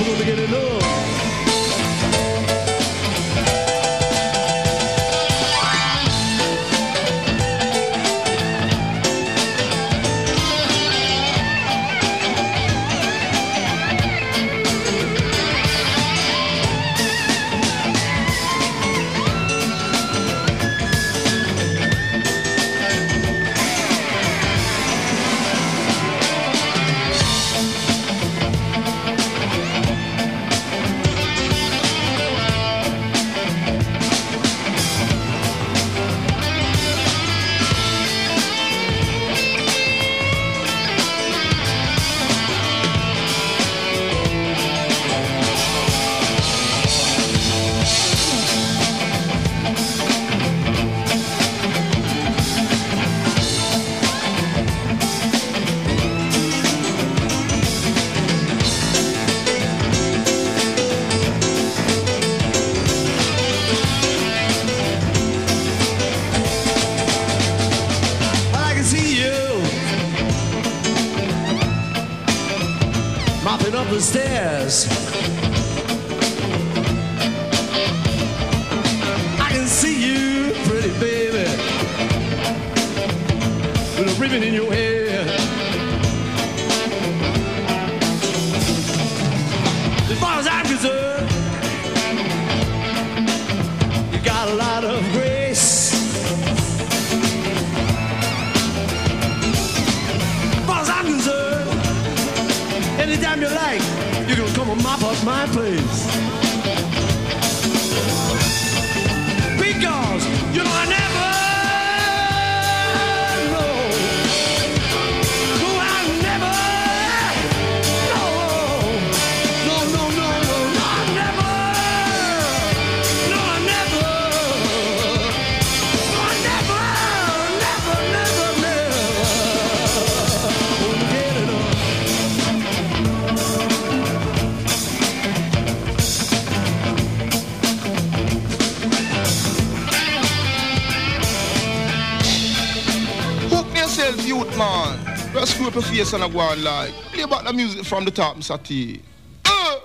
people gonna get it love. Of the stairs. I can see you, pretty baby, with a ribbon in your hair. Anytime you like, you can come and mop up my place. Yourself, youth man. Just screw up your face and a go on like. Play back the music from the top, Mr. T. Uh.